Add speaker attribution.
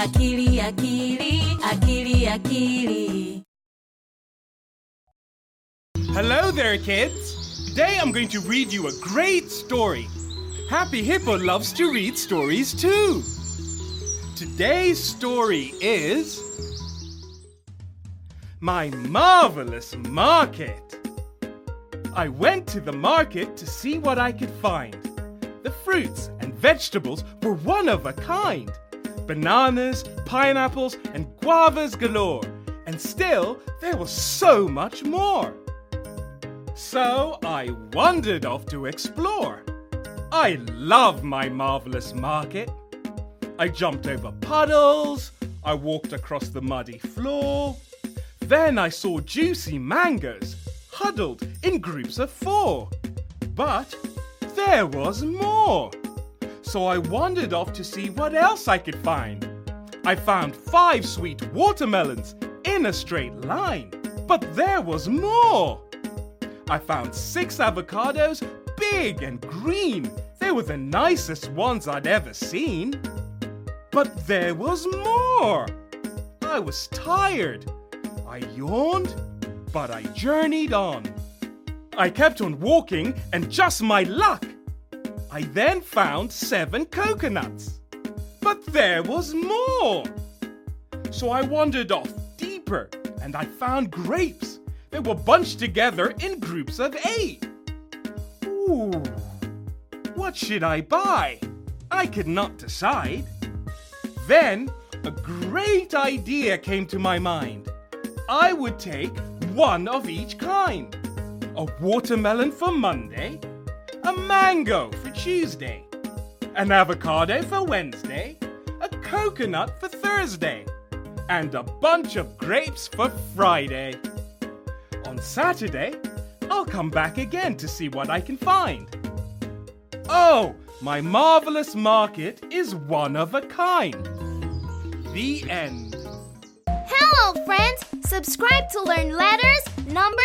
Speaker 1: Akili, akili, akili, akili.
Speaker 2: Hello there, kids. Today I'm going to read you a great story. Happy Hippo loves to read stories too. Today's story is My Marvelous Market. I went to the market to see what I could find. The fruits and vegetables were one of a kind bananas, pineapples, and guavas galore. And still, there was so much more. So I wandered off to explore. I love my marvelous market. I jumped over puddles, I walked across the muddy floor. Then I saw juicy mangoes huddled in groups of four. But there was more. So I wandered off to see what else I could find. I found five sweet watermelons in a straight line. But there was more. I found six avocados, big and green. They were the nicest ones I'd ever seen. But there was more. I was tired. I yawned, but I journeyed on. I kept on walking, and just my luck. I then found seven coconuts. But there was more. So I wandered off deeper, and I found grapes. They were bunched together in groups of eight. Ooh, what should I buy? I could not decide. Then a great idea came to my mind. I would take one of each kind a watermelon for Monday, a mango for Tuesday, an avocado for Wednesday, a coconut for Thursday, and a bunch of grapes for Friday. On Saturday, I'll come back again to see what I can find. Oh, my marvelous market is one of a kind. The end.
Speaker 3: Hello, friends! Subscribe to learn letters, numbers,